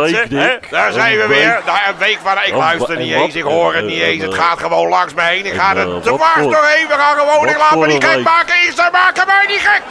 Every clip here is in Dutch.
mensen. hè? Dick. Daar zijn we weer. Nou, een week van... Ik luister niet en eens, ik hoor het niet en- eens. Het en- gaat gewoon langs me heen. Ik ga en, er eh, te dwars doorheen. We gaan gewoon... Ik laat me niet gek maken. Ik ze maken mij niet gek.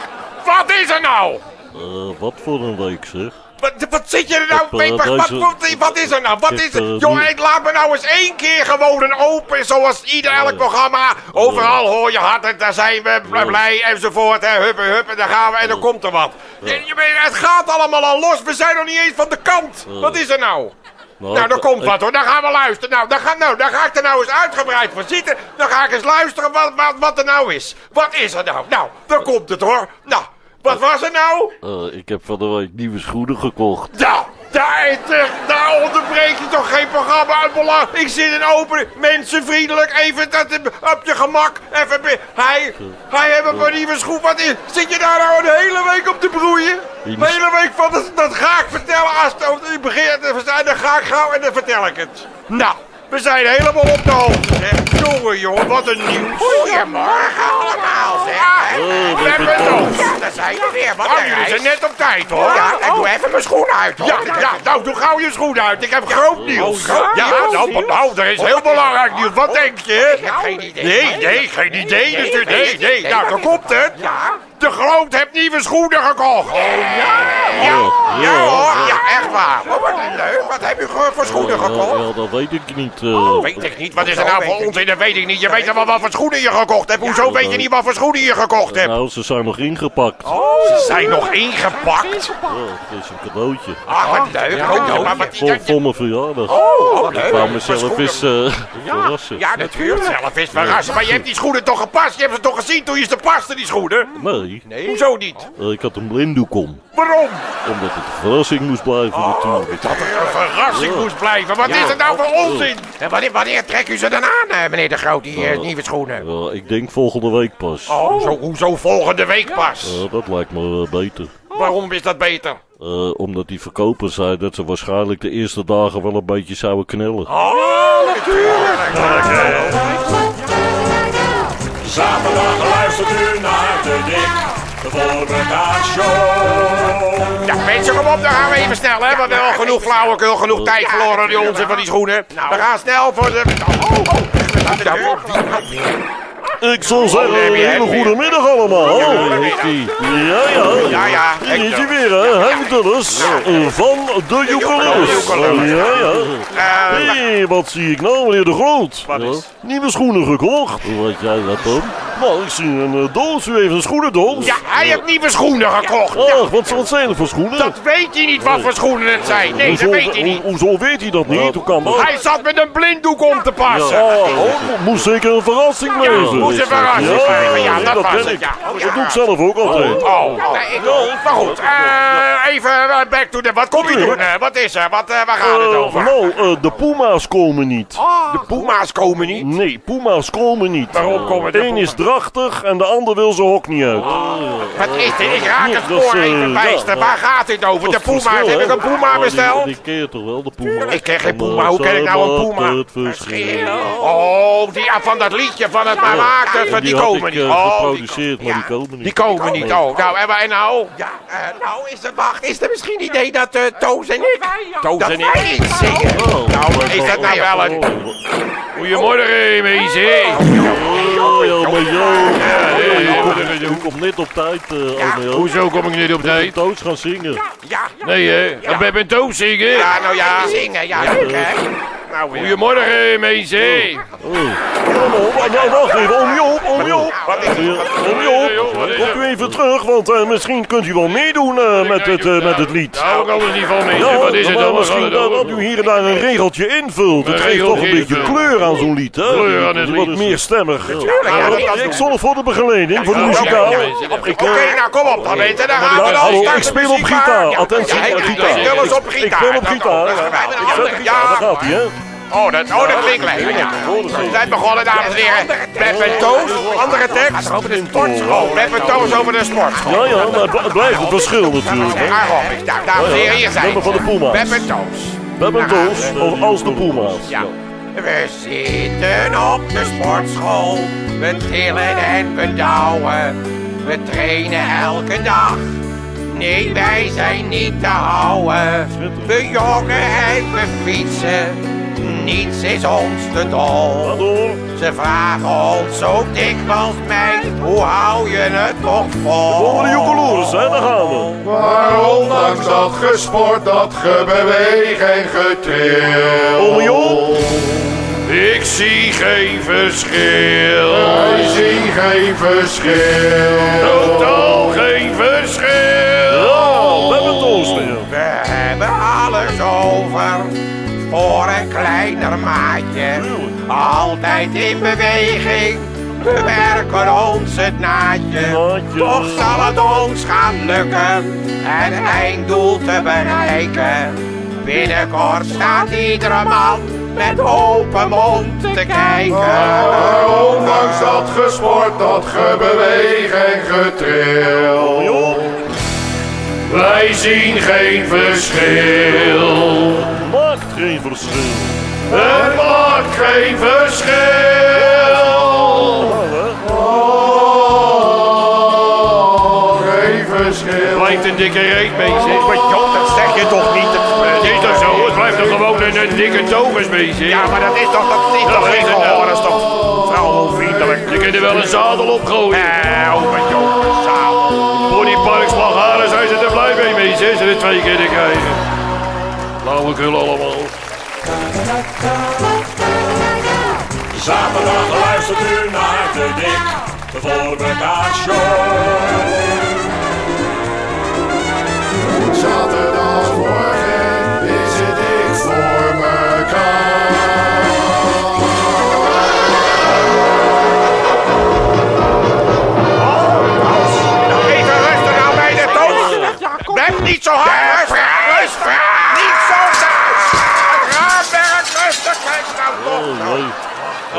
Wat is er nou? Eh, wat voor een week zeg. Wat, wat zit je er nou mee? Wat, wat, deze- wat, wat is er nou? Wat is er? laat me nou eens één keer gewoon een open, zoals ieder elk programma. Overal hoor je hard, en daar zijn we bl- blij enzovoort. Hè, huppen, huppen, daar gaan we en dan komt er wat. Je, het gaat allemaal al los, we zijn nog niet eens van de kant. Wat is er nou? Nou, er ik- komt wat hoor, dan gaan we luisteren. Nou, dan ga, nou, dan ga ik er nou eens uitgebreid voor zitten. Dan ga ik eens luisteren wat, wat, wat er nou is. Wat is er nou? Nou, dan komt het hoor. Nou, wat was er nou? eh, ik heb van de week nieuwe schoenen gekocht. Nou, daar, daar onderbreek je toch geen programma uit belang. Ik zit in open, mensenvriendelijk, even dat, op je gemak. Even, hij, hij heeft een paar nieuwe schoen. Wat is, zit je daar nou een hele week op te broeien? Nieuwe hele week van, dat, dat ga ik vertellen. Als het begint te verstaan, dan ga ik gauw en dan vertel ik het. Nou, we zijn helemaal op de hoogte, zeg. Jongen, jongen, wat een nieuws. Goedemorgen allemaal, zeg. Oh, ben. Ja, daar zijn we weer. Wat oh, jullie zijn net op tijd, hoor. Ja, ik doe even mijn schoenen uit, hoor. Ja, ja, nou, doe gauw je schoenen uit. Ik heb groot nieuws. Ja, nou, maar nou, er is heel belangrijk nieuws. Wat denk je? Ik heb geen idee. Nee, nee, geen idee. Dus, nee, nee. Nou, dan komt het. De Groot heeft nieuwe schoenen gekocht. Oh, ja. Ja, ja, hoor. Ja, echt waar. Oh, wat leuk. Wat heb u ge- voor schoenen gekocht? ja, dat weet ik niet. eh. Weet ik niet. Wat is er nou voor onzin? Dat weet ik niet. Je weet wel wat voor schoenen je gekocht hebt. Hoezo weet je niet wat voor schoenen je gekocht hebt? Nou, ze zijn nog ingepakt. Ze zijn nog ingepakt. Ja, dat is een cadeautje. Ach, wat leuk. Oh, maar wat Voor, voor mijn verjaardag. Oh, ik wou mezelf eens eh, verrassen. Ja, natuurlijk. Zelf is verrassen. Maar je hebt die schoenen toch gepast? Je hebt ze toch gezien toen je ze paste, die schoenen? Nee, Hoezo niet? eh, ik had een blinddoek om. Waarom? Omdat het een verrassing moest blijven natuurlijk. Dat er een verrassing moest blijven. Wat is het nou voor onzin? En wanneer, wanneer trek u ze dan aan, eh, meneer De Groot, die eh, nieuwe schoenen? Ik denk volgende week pas. Hoezo, hoezo volgende week pas? Dat lijkt me eh, beter. Waarom is dat beter? Eh, omdat die verkoper zei dat ze waarschijnlijk de eerste dagen wel een beetje zouden knellen. Oh, natuurlijk. Zaterdag luistert u naar de Dik. De Voorbedaad Show. Ja, mensen, kom op, dan gaan we even snel, hè. We hebben al genoeg flauwekul, genoeg tijd verloren, die onzin van die schoenen. We gaan snel voor de... Oh, oh. Ik zal zeggen, je een hele goede middag allemaal. Goedemiddag. Ja, ja. Ja, ja. Hier is hij weer, hè. Henk Dulles eh, van de. Joekeloos. Ja, ja. Eh, Hé, wat zie ik nou, meneer De Groot? Wat Nieuwe schoenen gekocht. Hoe weet jij dat dan? Nou, ik zie een eh, doos. U heeft een schoenendoos. Ja, hij heeft nieuwe schoenen gekocht. Ja, Ach, wat, wat zijn er voor schoenen? dat weet hij niet wat voor schoenen het zijn. Nee, dat Hoezo- weet hij niet. ho- Hoezo weet hij dat niet? Hoe kan dat? Hij zat met een blinddoek om te passen. Oh, oh, moest zeker een verrassing Ja, wezen. moest een verrassing. Ja, dat was het, ik. ja. Oh, Dat ja. doe ik zelf ook altijd. Oh, oh. Nee, ik. Maar goed, eh, even eh, back to the... Wat kom je doen? wat is er? Wat, eh, waar gaat het over? nou, de Puma's komen niet. De Puma's komen niet. Nee, Puma's komen niet. Waarom komen de Eén is En de ander wil zijn hok niet uit. Wat is dit? Ik raak het spoor eh, even bijster. ja, Waar gaat dit over? De verschil, Heb ik een Puma Oh, besteld? Die, die ken je toch wel, de Puma? Ik ken geen Puma. eh, Hoe ken ik nou een Puma? maakt het verschil. Oh, die ah, van dat liedje van het maar maken. En Van die komen niet. eh, Oh, die geproduceerd, maar die komen niet. Die komen niet. Oh, nou, en, en nou? Ja, eh, nou is het, wacht, is er misschien het idee dat eh, Toos en ik, Toos en ik zingen? Oh, Nou, is dat nou wel een... Goedemorgen, meisje. Oh, ja, maar joh. nee, Je nee, komt-. Je komt net op tijd, eh Romeo. Hoezo kom ik niet op tijd? Toos gaan zingen. Ja, Nee, hè? En Beb en Toos zingen? ja, nou ja. Zingen, ja, leuk hè? Nou, weer. Goedemorgen. Oh. Ja, maar, nou, wacht even, om Joop, om? Ja, Om Joop, komt u even terug, want eh, misschien kunt u wel meedoen eh, met, het, eh, met het lied. Hou ik anders niet van, mensen. Ja, Wat is het dan? Misschien dat, u hier en daar een regeltje invult. Het geeft toch een beetje kleur aan zo'n lied, hè? Kleur aan het Wat lied. meer stemmig. Ik zorg voor de begeleiding, voor de muzikaal. Ik, Oké, nou kom op dan, weet je. Dan gaan we ik speel op gitaar. Attentie, op ik- gitaar. Ik speel op Ik gitaar. speel op Dat gitaar. ja. Ik daar gaat hij, hè? Oh, dat, oh, dat klinkt lekker. Ja. We zijn begonnen, dames en heren. Pep en Toos, andere tekst. Over de sportschool. Pep en Toos over de sportschool. Ja, ja, maar het bl- het blijft een verschil natuurlijk, hè? Aerobics. Nou, dames en heren, hier zijn Nummer van de Puma's. Pep en Toos. We hebben een doos, of als de Puma's. Ja. We zitten op de sportschool. We tillen en we douwen. We trainen elke dag. Nee, wij zijn niet te houden. We joggen en we fietsen. Niets is ons te dol. Ze vragen ons zo dikwijls, meid, hoe hou je het toch vol? Volgende joekeloers, hè, daar gaan we. Maar ondanks dat gesport, dat gebeweeg en getril. Oh, joh. Ik zie geen verschil. Wij zien geen verschil. Totaal geen kleiner maatje. Altijd in beweging, we werken ons het naadje. Toch zal het ons gaan lukken, het einddoel te bereiken. Binnenkort staat iedere man met open mond te kijken. Maar ondanks dat gesport, dat gebeweeg en getril. Wij zien geen verschil. Maakt geen verschil. Het maakt geen verschil. Oh, geen verschil. Blijft een dikke reet bezig. Maar joh, dat zeg je toch niet? Het is toch zo? Het blijft toch gewoon een, een dikke bezig? Ja, maar dat is toch, dat is Ja, toch geen gehoor, nou. dat is toch vrouwenvriendelijk. Je kunt er wel een zadel op gooien. Eh, oh, maar joh, zadel. Ponypark Slagharen zijn ze er blij mee mee, ze ze er twee keer te krijgen. Flauwekul allemaal. Zaterdag luistert u naar de Dik voor elkaar show. Zaterdagmorgen is het dik voor mekaar. Nou, even rustig nou bij de toon. Blijf niet zo hard. Rustig, rustig. Niet zo thuis. Raamwerk, rustig. Kijk nou toch. Oh, nee.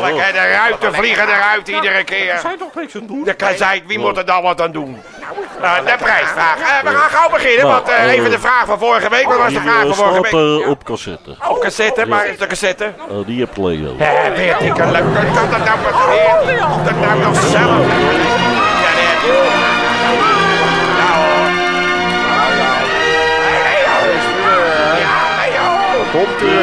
De ruiten vliegen eruit iedere keer. Er zijn toch niks aan doen? De kazijn, wie moet er dan wat aan doen? Eh, de prijsvraag. Eh, we gaan gauw beginnen, Nou, want eh, even de vraag van vorige week. Wat was de Die vraag van vorige week? op cassette. Op cassette, maar is de cassette? Eh, die hebt Leo. Eh, weer dikke leuk. Kan dat nou wat weer? Dat nou nog zelf? Ja, nee, heb je. Nou. Ja. Komt u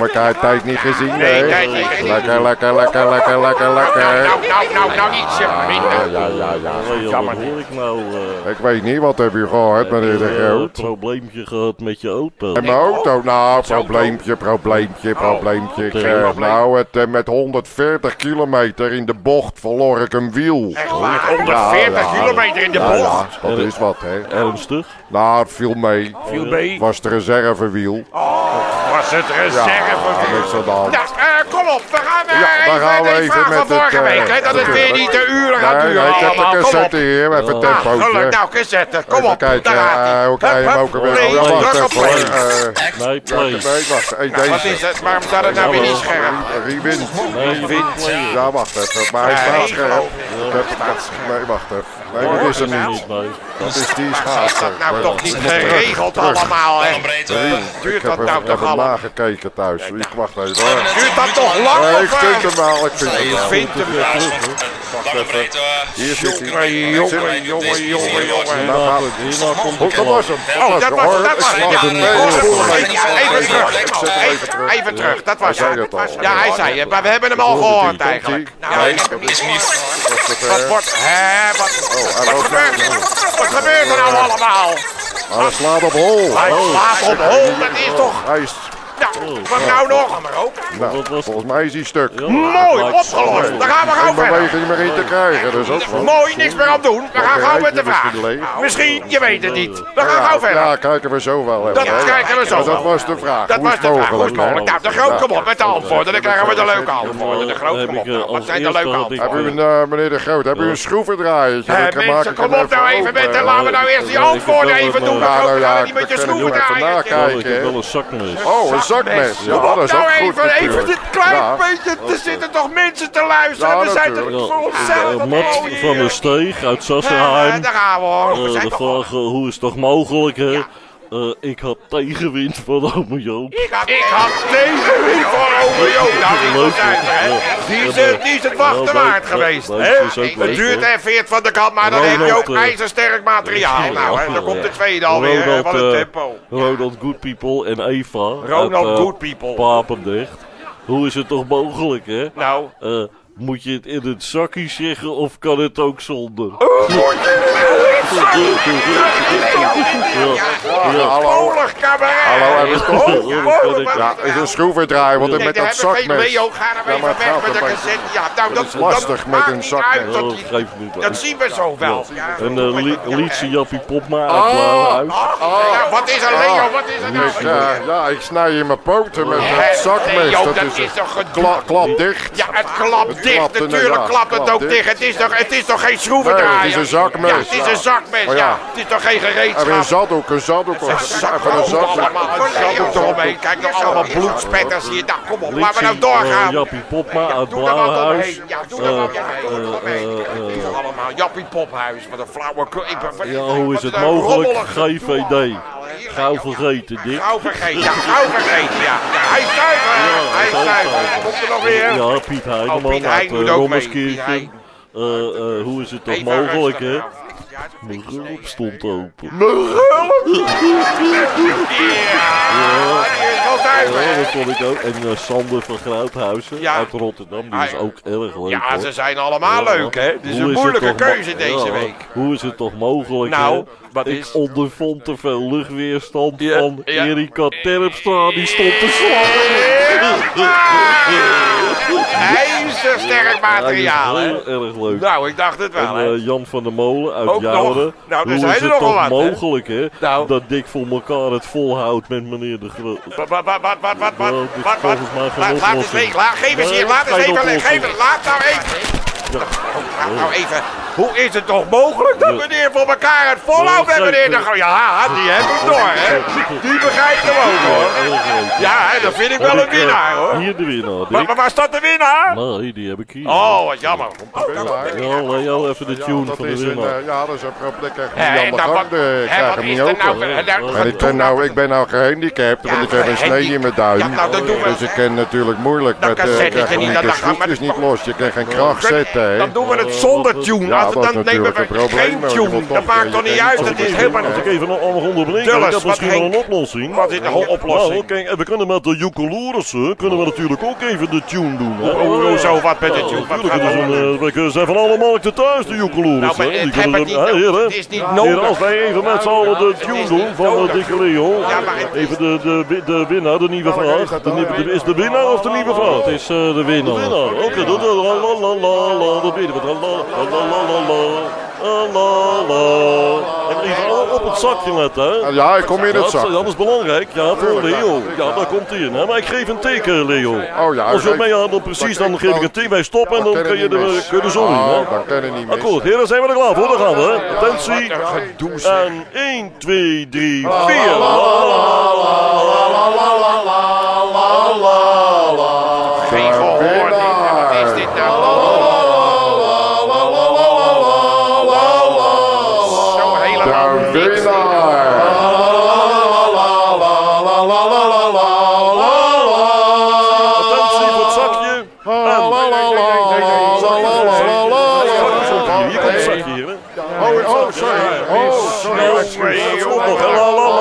elkaar tijd niet gezien, Nee, hè? tijd niet gezien. Lekker, lekker, lekker, lekker, lekker, Nou, lekker. nou, nou, nou, nou, ietsje Ja, minder. ja, ja, ja. Jammer ik nou? eh, Ik weet niet, wat heb u gehoord, meneer de een Groot? probleempje gehad met je auto. En mijn auto, nou, probleempje, probleempje, probleempje. Ik, eh, nou, het, eh, met 140 kilometer in de bocht verloor ik een wiel. Echt waar, 140 Ja, ja. kilometer in de Ja, bocht. ja, dat is wat, hè. Ernstig? Nou, het viel mee. Viel mee. Was de reservewiel. Was het Ja, reserve? Niks aan de hand. Nou, eh, kom op, we gaan eh, Ja, dan gaan we even met van vorige het, week, hè, dat het weer niet te uren gaat Nee, duren nee, ik heb de op. cassette hier, even Ah, tempootje. gelukkig, nou, cassette, kom Even op, kijken, daar gaat hij. hoe krijg je hem ook alweer? play, Oh, ja, wacht druk op even. play. eh, Nee, play. Nee, wacht, hey, Wat is het, waarom staat het nou weer niet scherp? Nee, bent play. Ja, wacht even, maar hij staat nee, scherp. Ik heb- Nee, wacht even. Nee, dat is hem niet. Dat is die schaatser. Nou, Maar- toch niet geregeld allemaal, hè? Duurt Ik dat heb, nou toch heb allemaal? nagekeken thuis. Ik wacht even. Duurt dat toch lang, Nee, ik vind hem wel, ik vind hem wel. Hem. Wacht even. Hier zit hij. Jongen, jongen, jongen, jongen, jongen. Nou gaat het. Oh, de dat hem. Oh, dat was, dat was, hem even, even terug, hem dat was het. al. Ja, hij zei het, maar we hebben hem al gehoord eigenlijk. Nou, hem niet Wat eh, wordt, hè, wat, Oh, wat gebeurt nou. er? Wat gebeurt er nou allemaal? Hij slaat op hol. Hij slaat op hol, dat is toch, is, nou, wat nou nog? nou, Wat was- volgens mij is hij stuk. Ja, Mooi, opgelost. Dan gaan we Geen gauw verder. beweging meer in te krijgen, dat ook wel. Mooi, niks meer aan doen. We gaan gauw met de vraag. misschien je weet het niet. We gaan gauw verder. Ja, kijken we zo wel. Dat kijken we zo Maar Dat was de vraag. Dat was de vraag. Hoe is het mogelijk? mogelijk? Nou, de groot, kom op met de antwoorden. Dan krijgen we de leuke antwoorden. De groot, heb kom op. eh, nou. Wat zijn de leuke Heb u antwoorden? een, eh, meneer de Groot, heb u een schroevendraaiertje? Hé, Dan mensen, kom op nou even met open. Laten we nou eerst die antwoorden even doen. eh, De Ja, groot, nou gaan we niet met je we kunnen nu schroeven even draaien. Ja, ik wel een zakmes. Oh, een zakmes. Ja, dat is nou ook goed even, even dit klein Ja. beetje. Er zitten toch mensen te luisteren. Ja, We zijn er voor onszelf. Mat mooi van der Steeg uit Sassenheim. Daar gaan we hoor. We zijn de toch vraag, hoe is het toch mogelijk hè, Eh, ik had tegenwind van ome Joop. Ik had, ik had tegenwind van ome Joop. Nou, die was zuiver, hè. Die is, het- die is het wachten waard geweest, hè. Het duurt even veert van de kant, maar dan heb je ook eh, ijzersterk materiaal. Nou, hè, dan komt de tweede alweer, wat een eh, tempo. Ronald Good People en Eva. Ronald Good People. Papendrecht. Hoe is het toch mogelijk, hè? Nou, moet je het in het zakje zeggen of kan het ook zonder? Hallo. Hallo, Hallo, Ja, is een schroevendraaier, want met dat zakmes. Ja, maar het dat nou, is lastig met een zakmes. Dat zien we zo wel. Een eh, liedje Jappie Popma uit oh, oh, oh. Wat is een Leo? Wat is er? Nou? Ja, ik snij je mijn poten met dat zakmes. Dat is een klap dicht. Ja, het klapt dicht. Natuurlijk klapt het ook dicht. Het is toch geen schroevendraaier? Het is een zakmes. Het is een zakmes. Oh, ja. ja. Het is toch geen gereedschap? een zaddoek, een zaddoek. Of even een zaddoek. allemaal een zakdoek eromheen. Kijk nog allemaal bloedspetters hier. Nou, kom op, laten we nou doorgaan. eh, Jappie Popma uit wat Blauwhuis. Ja, doe er wat Eh, omheen. eh, omheen. eh, Het is allemaal Jappie Pophuis. Wat een flauwe... Ja, hoe is wat het een mogelijk? GVD. Gauw vergeten, Dick. Gauw vergeten, ja, gauw vergeten, ja. ja hij is zuiver, hij is hij is zuiver. zuiver. Komt er nog weer? Ja, Piet Oh, Heideman Piet uit uh. Hein. Eh, eh, hoe is het toch mogelijk, hè? Mijn stond open. Ja, die is wel zuiver, Ja, dat vond ik ook. En eh, Sander van Groothuizen Ja. uit Rotterdam, die is ook erg leuk. Ja, hoor. ze zijn allemaal Ja. leuk, hè? Het is Hoe een moeilijke keuze deze week. Hoe is het toch mogelijk, Nou, hè? wat ik is- ondervond te veel luchtweerstand van. Erika Terpstra, die stond te slaan. IJzersterk materiaal, is heel erg leuk. Nou, ik dacht het wel, En eh, Jan van der Molen uit Ook. Jouren. Nou, Hoe zijn is het toch wat, mogelijk, hè? Nou. Dat Dick voor elkaar het volhoudt met meneer de Groot. Wat, wat, wat, wat, wat, wat, wat, Laat, laat eens weten, laat, geef eens hier, laat eens even, geef, laat nou even. Nou, nou, nou even, hoe is het toch mogelijk dat meneer voor elkaar het volhoudt Ja, meneer de Ja, die hebben hem door, hè? Die begrijpt hem ook, hoor. Ja, hè, dat vind ik wel een eh, winnaar, hoor. Hier de winnaar, Maar, waar staat de winnaar? Nee, die heb ik hier. Oh, wat jammer. Ja, Leo, even de tune dat van de winnaar. eh, ja, dat is een hem niet aan de nou, Ik krijg hem niet open. nou? En ik, ben nou, gehandicapt, want ik heb een snee in mijn duim. Nou. Dus ik kan natuurlijk moeilijk met eh, ik krijg niet, de schroefjes niet los. Je kan geen kracht zetten, hè. Dan doen we het zonder tune want dan nemen we geen tune. Dat maakt toch niet uit, dat is helemaal... Moet ik even nog onderbreken, ik heb misschien wel een oplossing. Wat is nou een oplossing? Nou, we kunnen met de Joekeloerissen, kunnen we oh. natuurlijk ook even de tune doen. Oh, oh, zo, wat met de nou, tune? Natuurlijk, eh, we zijn van alle markten thuis, de Joekeloerissen. Nou, is niet nodig. Als wij even met z'n allen de tune doen van eh, Dikke Leo. Even de winnaar, de nieuwe vraag. Is de winnaar of de nieuwe vraag? Het is eh, de winnaar. De winnaar. Oké, dat weten we. La la la la la la. La la la. En even alle op het zakje letten, hè. Ja, ik kom in het zak. dat is belangrijk, ja, voor Leo. Ja, daar komt hij in. Hè? Maar ik geef een teken, Leo. Oh ja, Als je kijk. mee aan, dan precies, dan geef ik een teken. Wij stoppen en dan kan kun je de, mis. kun je de zon in. Oh, dan kan niet mis. Akkoord, heren, zijn we er klaar voor? Daar gaan we. Hè? Attentie. En 1, 2, 3, 4. La.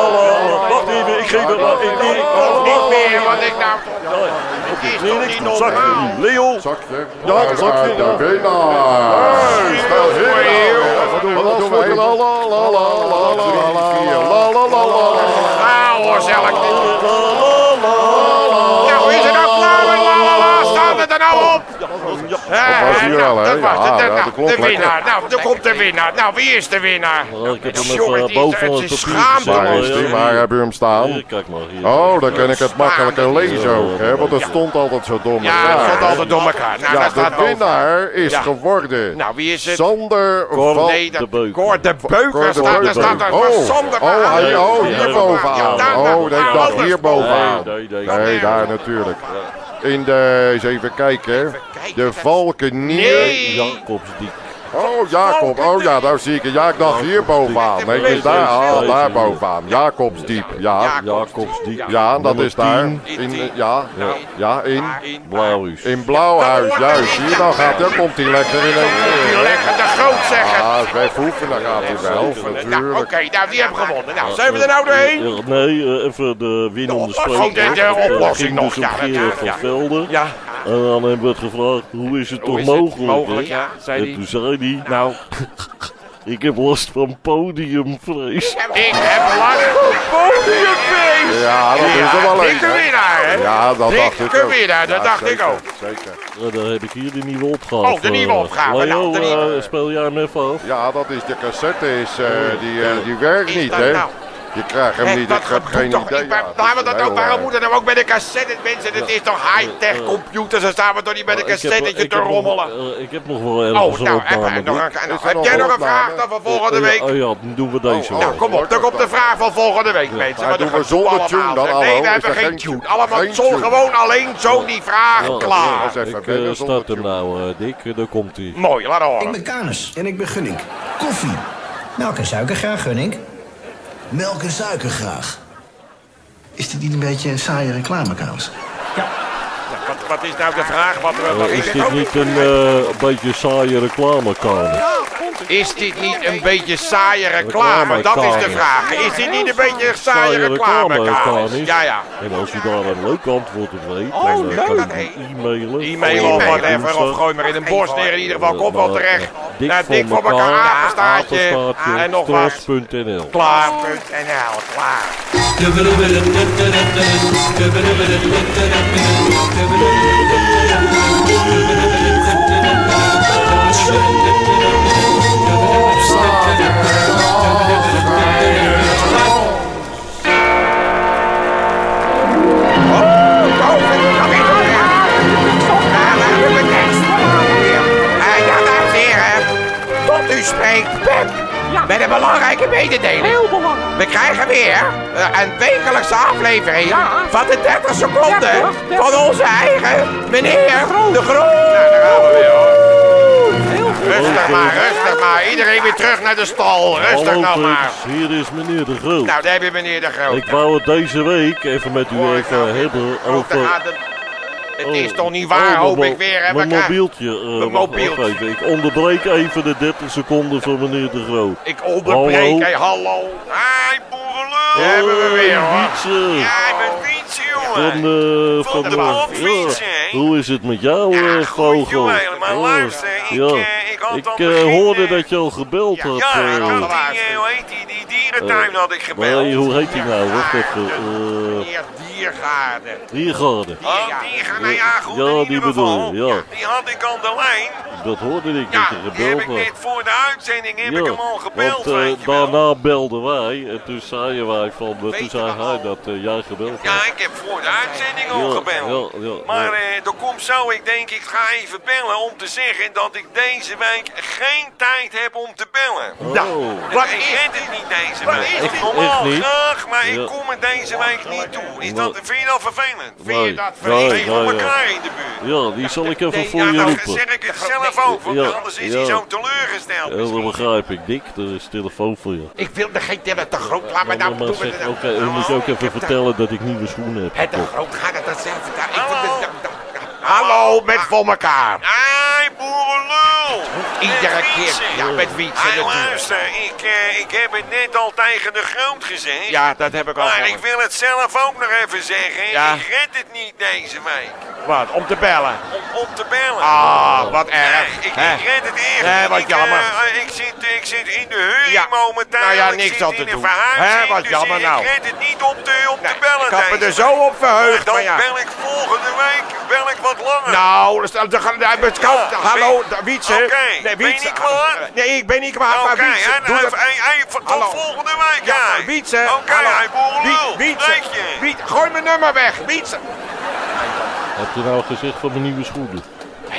Wacht even, ik geef het. Ik, ik, niet meer, wat ik nou... Het Nee, niks doen. Zakje. Leo. Zakje. Ja, het zakje, De ja. winnaar. Wat doen we? La, la, la, la, la, la, la, la, la, la. Nou hoor, zelk. Nou, nou oh. op? Ja, dat was eh, hier al, nou, hè? Nou, de winnaar. Nou, er komt de winnaar. Nou, wie is de winnaar? Ik heb hem even boven het papier Waar is die? Waar hebben hem staan? Kijk maar. Oh, dan eh, kan ik het makkelijker lezen ook, hè? Want het stond altijd zo dom. Ja, het stond altijd dom elkaar. Nou, ja, de winnaar is geworden. Nou, wie is het? Sander van de Beuker. De Beuker staat daar. Oh, oh, hierboven. Oh, oh nee, dat hier boven. Nee, daar natuurlijk. In de, eens even kijken. kijken, De Valkenier. Nee. Jacobsdiek. Oh, Jacob. Oh ja, daar zie ik het. Ja, ik dacht hier bovenaan. Nee, is daar. Ah, daar bovenaan. Jacobsdiep. Ja. Jacobsdiep. Ja, dat is daar. In, ja, ja, in, Blauwhuis. in Blauwhuis. Juist. Hier dan gaat, dan komt hij lekker in Die een... lekker te groot zeggen. Ah, bij Voeven, dan gaat hij wel. Oké, nou, die hebben gewonnen. Nou, zijn we er nou doorheen? Ja, nee, eh, even de winnende De spreker. de- de oplossing nog, ja, ja. van Velden. Ja. En dan hebben we het gevraagd, hoe is het Hoe toch is het mogelijk? mogelijk, hè? ja, zei en hij. toen zei hij, Nou, ik heb last van podiumvrees. ik heb lang podiumfeest. Ja, dat is er wel een. Dikke hè. winnaar, hè? Ja, dat dacht ik ook. winnaar, dat Ja, dacht ik ook. Zeker. Ja, dan heb ik hier de nieuwe opgave. Oh, de nieuwe Eh, opgave. Leo, Nou, de nieuwe. eh, speel jij hem even af? Ja, dat is de cassette, is, eh, die, eh, die werkt Is niet, hè? nou? Je krijgt hem niet, dat ik heb geen toch idee. dat heel ook, waarom erg. moet het nou ook bij de cassette, mensen? Het is toch high-tech computers, dan staan we toch niet bij de Ik cassettetje ik te rommelen? eh, ik heb nog wel ergens Oh, een nou, nog een- nou, heb jij nog een vraag dan voor volgende week? Oh ja, dan doen we deze Oh, wel. Nou, kom op, dan komt de vraag van volgende week, mensen. Doen dan we zonder tune dan, hallo? Nee, we hebben geen tune. Allemaal zon, gewoon alleen zo die vraag klaar. Ik eh, start hem nou, eh, Dick. Daar komt hij. Mooi, laat Ik horen. ben Kanus en ik ben Gunning. Koffie. Melk en suiker graag, Gunning. Melk en suiker graag. Is dit niet een beetje een saaie reclame, Kanus? Wat, is nou de vraag? Wat, wat Eh, is is dit niet een eh, beetje saaie reclamekamer? Is dit niet een beetje saaie reclame? Dat is de vraag. Is dit niet een beetje een saaie reclame? Ja, ja. En als u daar een leuk antwoord op weet, Oh, dan eh, kan u e-mailen. E-mail of whatever, of gooi maar in een bos neer. In ieder geval, komt wel terecht. Dik Nou, dik voor elkaar, apenstaartje. En nog wat. Klaar.nl, klaar. Spreekt Pep. Met een belangrijke mededeling. Heel belangrijk. We krijgen weer eh, een wekelijkse aflevering van de 30 seconden 30, van onze eigen meneer De Groot. Nou, daar gaan we weer hoor. Rustig maar, rustig maar. Iedereen weer terug naar de stal. Rustig Hallo nou maar. Hier is meneer De Groot. Nou, daar heb je meneer De Groot. Ik wou het deze week even met u even nou, hebben over... het. Is Oh, toch niet waar, oh, hoop ik weer. hè? Mijn mobieltje. eh, Mijn mobieltje. wacht even. Ik onderbreek even de 30 seconden van meneer De Groot. Ik onderbreek, Hallo? hé, hallo. Hi, boerenlul. Daar hebben we weer, hoor. Wietse. Jij bent fietsen, Van, jongen. eh, van, de eh, boomfietsen, ja. Hoe is het met jou, Ja, eh, goed, vogel? jongen. Maar Oh, luister, ik, ja. Eh, ik eh, begin, hoorde eh, dat je al gebeld had. Ja, ik eh. had die, eh, hoe heet die, die dierentuin had ik gebeld. Nee, hoe heet die nou? Wacht even. eh Meneer Diergaarden. Diergaarden. Oh, die gaan, nou ja, goed, Ja, die bedoel je, ja. Die had ik aan de lijn. Dat hoorde ik Ja, dat je Die heb gebeld ik net voor de uitzending heb ik hem al gebeld, want eh, daarna belden wij en toen zeiden wij van, eh, toen zei hij dat eh, jij gebeld Ja, had. ik heb voor de uitzending al Ja, gebeld. ja, ja, maar ja. eh, er komt zo, ik denk ik ga even bellen om te zeggen dat ik deze week geen tijd heb om te bellen. Nou, Oh. wat ik is red het niet deze Wat week. is Ik normaal graag, maar ik kom er deze week niet toe. Is dat, vind je dat vervelend? Vind je Nee, dat? Ben je voor nee, ja. elkaar in de buurt? Ja, die zal ik even Nee, voor Ja, je dan roepen. zeg ik het zelf over, Ja, anders is ja. hij zo teleurgesteld. Ja, dat begrijp ik, Dick. Er is telefoon voor je. Ik wilde geen tellen te groot. Laat me nou doen. oké, dan moet je ook even vertellen dat ik nieuwe schoenen heb. Het te groot gaat het dan zelf Hallo? vind met voor elkaar. Ai, boerenlul! Iedere keer. Ja, met fietsen Hey, natuurlijk. luister, ik, eh, ik heb het net al tegen de groot gezegd. Ja, dat heb ik al Maar ik wil het zelf ook nog even zeggen. Ja. Ik red het niet deze week. Wat, om te bellen? Om op te bellen. Ah, wat erg. Nee, ik, ik red het echt Nee, wat ik, jammer. eh, ik, zit, ik zit in de huur Ja. momenteel. Nou ja, Ik niks aan te doen. Hè, wat dus jammer ik nou. red het niet om te, om te Nee, bellen ik had me er zo op verheugd, Dan maar ja. bel ik volgende week bel ik wat langer. Nou, dus, dan gaan we Hallo, Wietse. Oké, Nee, ben je niet klaar? Nee, ik ben niet klaar. Oké, maar Wietse, hij, dat. hij, hij, Hallo. volgende week, Ja. Wietse. Oké, hallo. hij boerenlul. Wie- Wietse. Wietse, gooi mijn nummer weg. Wietse. Heb je nou gezegd van mijn nieuwe schoenen?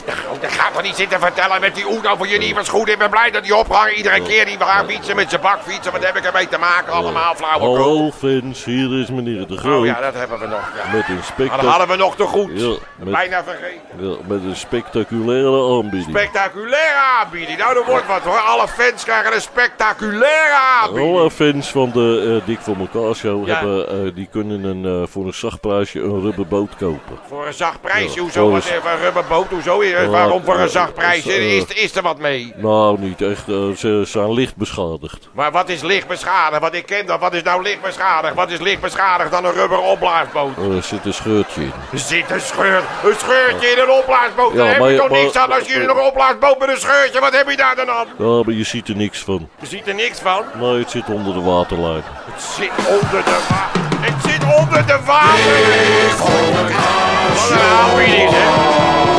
Nou, dat gaat toch niet zitten vertellen met die Uno voor je nieuwe schoenen. Ik ben blij dat die ophangen iedere keer die we gaan fietsen met zijn bakfietsen. Wat heb ik ermee te maken allemaal, flauwekul. Hallo fans, hier is meneer De Groot. Oh ja, dat hebben we nog. Ja. Met een spectac- dat hadden we nog te goed. Ja, met, Bijna vergeten. ja, met een spectaculaire aanbieding. Spectaculaire aanbieding. Nou, dat wordt wat hoor. Alle fans krijgen een spectaculaire aanbieding. Alle fans van de eh, Dik voor elkaar show Ja. hebben, eh, die kunnen een, eh, voor een zacht prijsje een rubberboot kopen. Voor een zacht prijsje, hoezo? Wat een- even een rubberboot, hoezo? Waarom voor een zacht prijsje? eh, Is, is er wat mee? Nou, niet echt. eh, ze zijn licht beschadigd. Maar wat is licht beschadigd? Want ik ken dat. Wat is nou licht beschadigd? Wat is licht beschadigd dan een rubber opblaasboot? Er zit een scheurtje in. Er zit een scheur, een scheurtje in een opblaasboot. Ja, Daar heb maar je toch maar- niks aan als je nog een opblaasboot met een scheurtje. Wat heb je daar dan aan? Ja, maar je ziet er niks van. Je ziet er niks van. Nee, het zit onder de waterlijn. Het zit onder de water. Het zit onder de water. Wat een aanbieding, hè?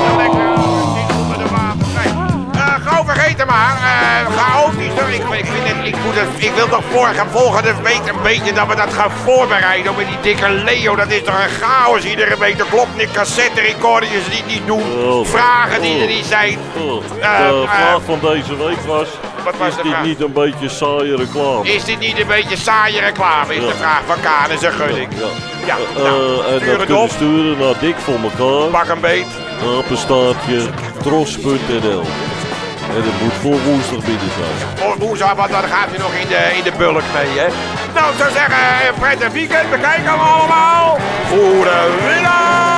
Maar. chaotisch. hoor. Ik, ik, vind het, ik, moet het, ik wil toch vorige, volgende week een beetje dat we dat gaan voorbereiden. Met die dikke Leo. Dat is toch een chaos iedere week. Er klopt niet. Cassette recordertjes die niet doen. Oh. Vragen die er niet zijn. Oh, Eh, de eh, vraag van deze week was... Wat was is de dit vraag? niet een beetje saaie reclame? Is dit niet een beetje saaie reclame? Is Ja. de vraag van Kanis en Gunning. Ja. Ja, nou, en dat op. sturen naar Dik voor elkaar. Pak een beet. Apenstaartje tros.nl En het moet voor woensdag binnen zijn. Oh, woensdag, want dan gaat u nog in de, in de bulk mee, hè? Nou, ik zou zeggen, eh, prettig weekend. We kijken allemaal. Goedemiddag!